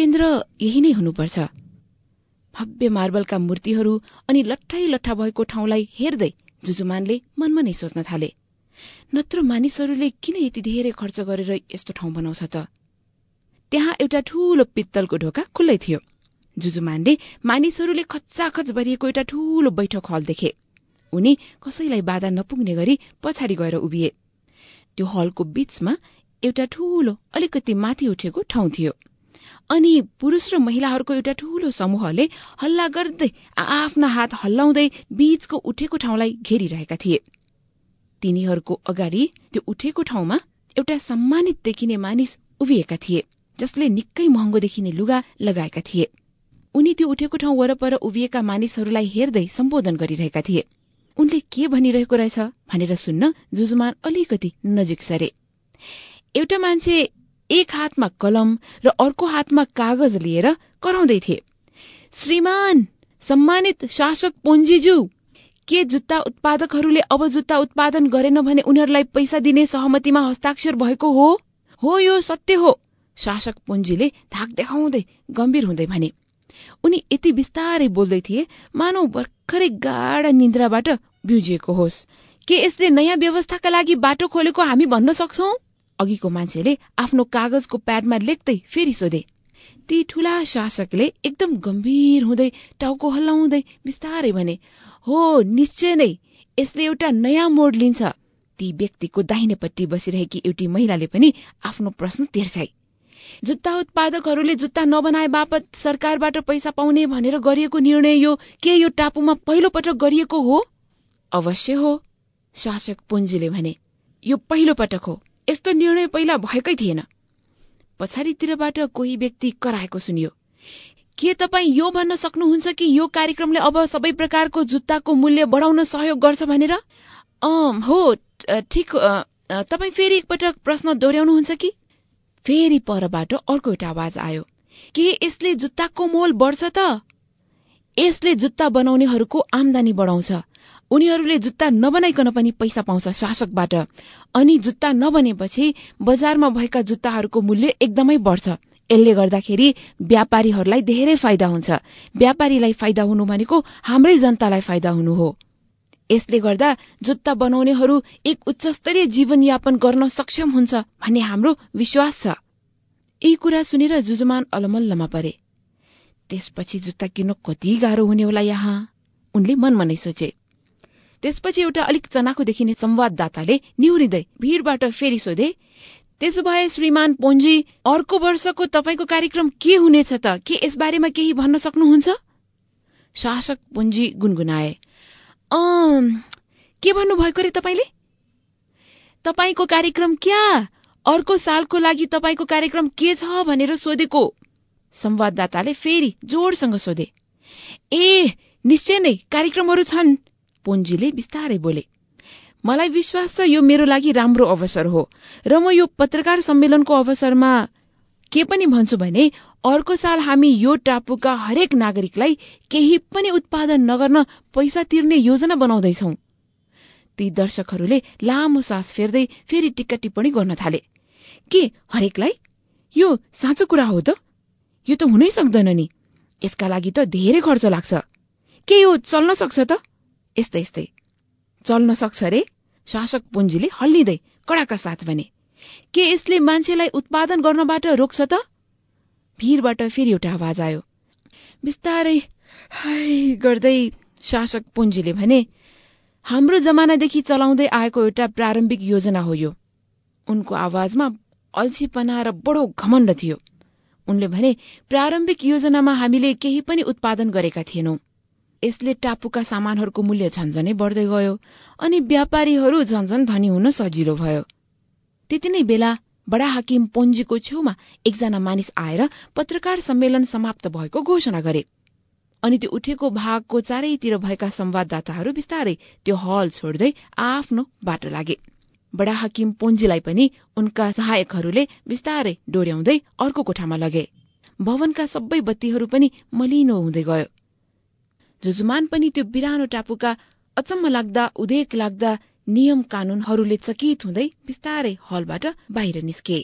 केन्द्र यही नै हुनुपर्छ। भव्य मार्बलका मूर्तिहरू अनि लट्ठाई लट्ठा भएको ठाउँलाई हेर्दै जुजुमानले मनमा नै सोच्न थाले। नत्र मानिसहरूले किन यति धेरै खर्च गरेर यस्तो ठाउँ बनाउँछ त? त्यहाँ एउटा ठूलो पित्तलको ढोका खुल्लै थियो। जुजुमानले मानिसहरूले खच्चाखच भरिएको एउटा ठूलो बैठक हल देखे। उनी कसैलाई बाधा नपुग्ने गरी पछाडि गएर उभिए। त्यो हलको बीचमा एउटा ठूलो अलिकति माथि उठेको ठाउँ थियो। अनि पुरूष र महिलाहरूको एउटा ठूलो समूहले हल्ला गर्दै आफ्ना हात हल्लाउँदै बीचको उठेको ठाउँलाई घेरिरहेका थिए। तिनीहरूको अगाडि त्यो उठेको ठाउँमा एउटा सम्मानित देखिने मानिस उभिएका थिए जसले निकै महँगो देखिने लुगा लगाएका थिए। उनी त्यो उठेको ठाउँ वरपर उभिएका मानिसहरूलाई हेर्दै सम्बोधन गरिरहेका थिए। उनले के भनिरहेको रहेछ भनेर सुन्न जुजुमान अलिकति नजिक सरे। एउटा मान्छे एक हातमा कलम र अर्को हातमा कागज लिएर कराउँदै थिए। श्रीमान सम्मानित शासक पोन्जीज्यू के जुत्ता उत्पादकहरूले अब जुत्ता उत्पादन गरेन भने उनीहरूलाई पैसा दिने सहमतिमा हस्ताक्षर भएको हो? हो यो सत्य हो शासक पुञ्जीले धाक देखाउँदै गम्भीर हुँदै भने। उनी यति बिस्तारै बोल्दै थिए मानव भर्खरै गाढा निन्द्राबाट बिउजिएको होस्। के यसले नयाँ व्यवस्थाका लागि बाटो खोलेको हामी भन्न सक्छौ? अघिको मान्छेले आफ्नो कागजको प्याडमा लेख्दै फेरि सोधे ती ठूला शासकले एकदम गम्भीर हुँदै टाउको हल्लाउँदै बिस्तारै भने हो निश्चय नै यसले एउटा नयाँ मोड लिन्छ। ती व्यक्तिको दाहिनेपट्टि बसिरहेकी एउटी महिलाले पनि आफ्नो प्रश्न तेर्छाई। जुत्ता उत्पादकहरूले जुत्ता नबनाए बापत सरकारबाट पैसा पाउने भनेर गरिएको निर्णय यो के यो टापुमा पहिलो पटक गरिएको हो? अवश्य हो शासक पुञ्जीले भने यो पहिलो पटक हो। यस्तो निर्णय पहिला भएकै थिएन। पछाडितिरबाट कोही व्यक्ति कराएको सुनियो के तपाईँ यो भन्न सक्नुहुन्छ कि यो कार्यक्रमले अब सबै प्रकारको जुत्ताको मूल्य बढाउन सहयोग गर्छ भनेर? हो ठिक तपाईँ फेरि एकपटक प्रश्न दोहोऱ्याउनुहुन्छ कि? फेरि परबाट अर्को एउटा आवाज आयो के यसले जुत्ताको मोल बढ्छ त? यसले जुत्ता बनाउनेहरूको आमदानी बढाउँछ। उनीहरूले जुत्ता नबनाइकन पनि पैसा पाउँछ शासकबाट। अनि जुत्ता नबनेपछि बजारमा भएका जुत्ताहरूको मूल्य एकदमै बढ्छ। यसले गर्दाखेरि व्यापारीहरूलाई धेरै फाइदा हुन्छ। व्यापारीलाई फाइदा हुनु भनेको हाम्रै जनतालाई फाइदा हुनु हो। यसले गर्दा जुत्ता बनाउनेहरू एक उच्चस्तरीय जीवनयापन गर्न सक्षम हुन्छ भन्ने हाम्रो विश्वास छ। यी कुरा सुनेर जुजुमान अलमल्लमा परे त्यसपछि जुत्ता किन्न कति गाह्रो हुने होला यहाँ? उनले मनमा नै सोचे। त्यसपछि एउटा अलिक चनाखो देखिने संवाददाताले निहुरिँदै भीड़बाट फेरि सोधे त्यसो भए श्रीमान पोन्जी अर्को वर्षको तपाईँको कार्यक्रम के हुनेछ त? के यसबारेमा केही भन्न सक्नुहुन्छ? शासक पुञ्जी गुनगुनाए के भन्नुभएको रे तपाईँले? तपाईँको कार्यक्रम क्या? अर्को सालको लागि तपाईँको कार्यक्रम के छ भनेर सोधेको? संवाददाताले फेरि जोडसँग सोधे ए निश्चय नै कार्यक्रमहरू छन्। पुञ्जीले बिस्तारै बोले मलाई विश्वास छ यो मेरो लागि राम्रो अवसर हो र म यो पत्रकार सम्मेलनको अवसरमा के पनि भन्छु भने अर्को साल हामी यो टापुका हरेक नागरिकलाई केही पनि उत्पादन नगर्न पैसा तिर्ने योजना बनाउँदैछौ ती दर्शकहरूले लामो सास फेर्दै फेरि टिक्का टिप्पणी गर्न थाले के हरेकलाई? यो साँचो कुरा हो त? यो त हुनै सक्दैन नि। यसका लागि त धेरै खर्च लाग्छ। के यो चल्न सक्छ त? यस्तै यस्तै। चल्न सक्छ रे शासक पुञ्जीले हल्लिँदै कडाका साथ भने के यसले मान्छेलाई उत्पादन गर्नबाट रोक्छ त? भिरबाट फेरि एउटा आवाज आयो। बिस्तारै गर्दै शासक पुञ्जीले भने हाम्रो जमानादेखि चलाउँदै आएको एउटा प्रारम्भिक योजना हो यो। उनको आवाजमा अल्छीपना र बडो घमण्ड थियो। उनले भने प्रारम्भिक योजनामा हामीले केही पनि उत्पादन गरेका थिएनौं। यसले टापुका सामानहरूको मूल्य झन्झनै बढ्दै गयो अनि व्यापारीहरू झन्झन धनी हुन सजिलो भयो। त्यति नै बेला बडा हाकिम पोन्जीको छेउमा एकजना मानिस आएर पत्रकार सम्मेलन समाप्त भएको घोषणा गरे अनि त्यो उठेको भागको चारैतिर भएका संवाददाताहरू बिस्तारै त्यो हल छोड्दै आफ्नो बाटो लागे। बडा हाकिम पोन्जीलाई पनि उनका सहायकहरूले बिस्तारै डोर्याउँदै अर्को कोठामा लगे। भवनका सबै बत्तीहरू पनि मलिनो हुँदै गयो। जुजुमान पनि त्यो बिरानो टापुका अचम्म लाग्दा उदेक लाग्दा नियम कानूनहरूले चकित हुँदै बिस्तारै हलबाट बाहिर निस्के।